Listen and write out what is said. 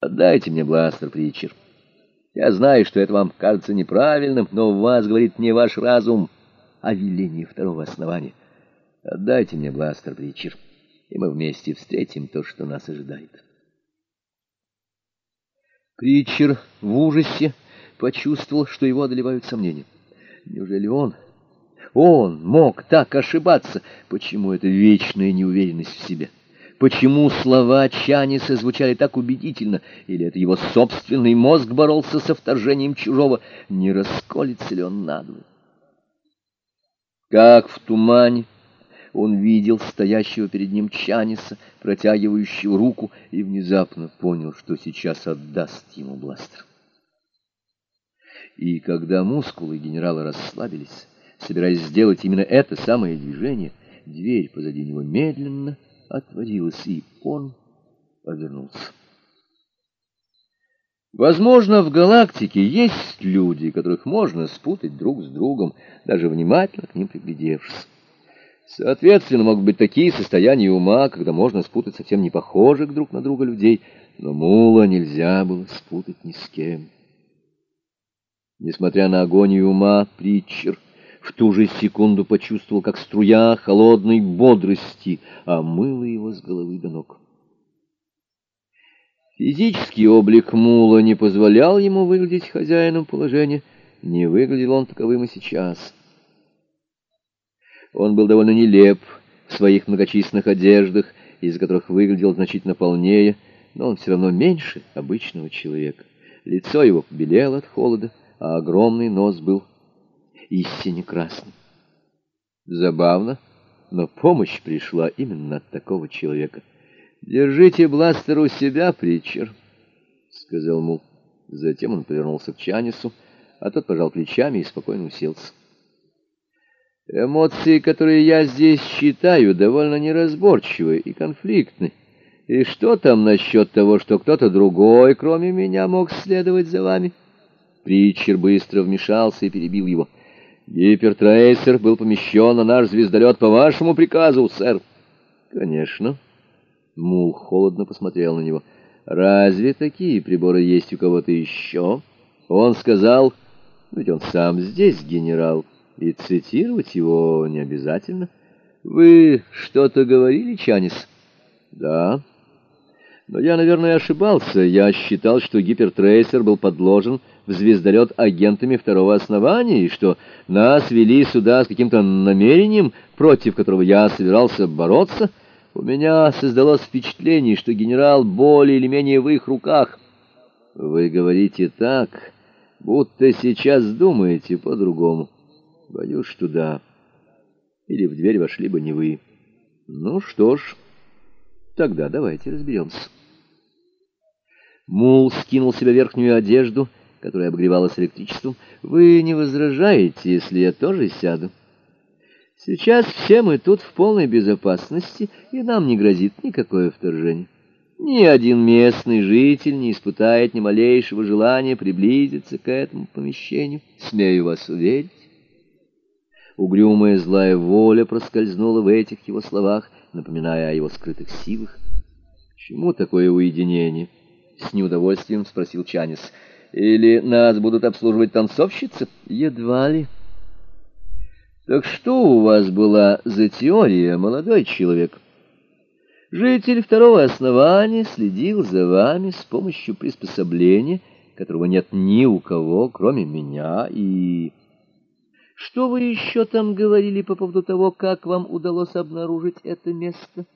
Отдайте мне бластер, Притчер. Я знаю, что это вам кажется неправильным, но в вас говорит не ваш разум, а веление второго основания. Отдайте мне бластер, Притчер, и мы вместе встретим то, что нас ожидает. Притчер в ужасе почувствовал, что его одолевают сомнения. Неужели он, он мог так ошибаться? Почему эта вечная неуверенность в себе? Почему слова Чаниса звучали так убедительно? Или это его собственный мозг боролся со вторжением чужого? Не расколется ли он надвое? Как в тумане он видел стоящего перед ним Чаниса, протягивающего руку, и внезапно понял, что сейчас отдаст ему бластер. И когда мускулы генерала расслабились, собираясь сделать именно это самое движение, дверь позади него медленно отворилась, и он повернулся. Возможно, в галактике есть люди, которых можно спутать друг с другом, даже внимательно к ним приглядевшись. Соответственно, могут быть такие состояния ума, когда можно спутать совсем не похожих друг на друга людей, но Мула нельзя было спутать ни с кем. Несмотря на агонию ума, Притчер — в ту же секунду почувствовал, как струя холодной бодрости омыла его с головы до ног. Физический облик мула не позволял ему выглядеть хозяином положения, не выглядел он таковым и сейчас. Он был довольно нелеп в своих многочисленных одеждах, из которых выглядел значительно полнее, но он все равно меньше обычного человека. Лицо его побелело от холода, а огромный нос был истине красным. Забавно, но помощь пришла именно от такого человека. «Держите бластер у себя, Притчер», — сказал Мул. Затем он повернулся к Чанису, а тот пожал плечами и спокойно уселся. «Эмоции, которые я здесь считаю, довольно неразборчивы и конфликтны. И что там насчет того, что кто-то другой, кроме меня, мог следовать за вами?» Притчер быстро вмешался и перебил его — Гипертрейсер был помещен на наш звездолет по вашему приказу, сэр. Конечно. Мул холодно посмотрел на него. Разве такие приборы есть у кого-то еще? Он сказал, ведь он сам здесь генерал, и цитировать его не обязательно. Вы что-то говорили, Чанис? Да. Но я, наверное, ошибался. Я считал, что гипертрейсер был подложен в звездолет агентами второго основания, и что нас вели сюда с каким-то намерением, против которого я собирался бороться. У меня создалось впечатление, что генерал более или менее в их руках. Вы говорите так, будто сейчас думаете по-другому. Боюсь, что да. Или в дверь вошли бы не вы. Ну что ж, тогда давайте разберемся. Мул скинул себе верхнюю одежду, которая обогревалась электричеством. «Вы не возражаете, если я тоже сяду? Сейчас все мы тут в полной безопасности, и нам не грозит никакое вторжение. Ни один местный житель не испытает ни малейшего желания приблизиться к этому помещению. Смею вас уверить». Угрюмая злая воля проскользнула в этих его словах, напоминая о его скрытых силах. «Чему такое уединение?» — с неудовольствием спросил Чанис. «Или нас будут обслуживать танцовщицы?» «Едва ли». «Так что у вас была за теория, молодой человек?» «Житель второго основания следил за вами с помощью приспособления, которого нет ни у кого, кроме меня, и...» «Что вы еще там говорили по поводу того, как вам удалось обнаружить это место?»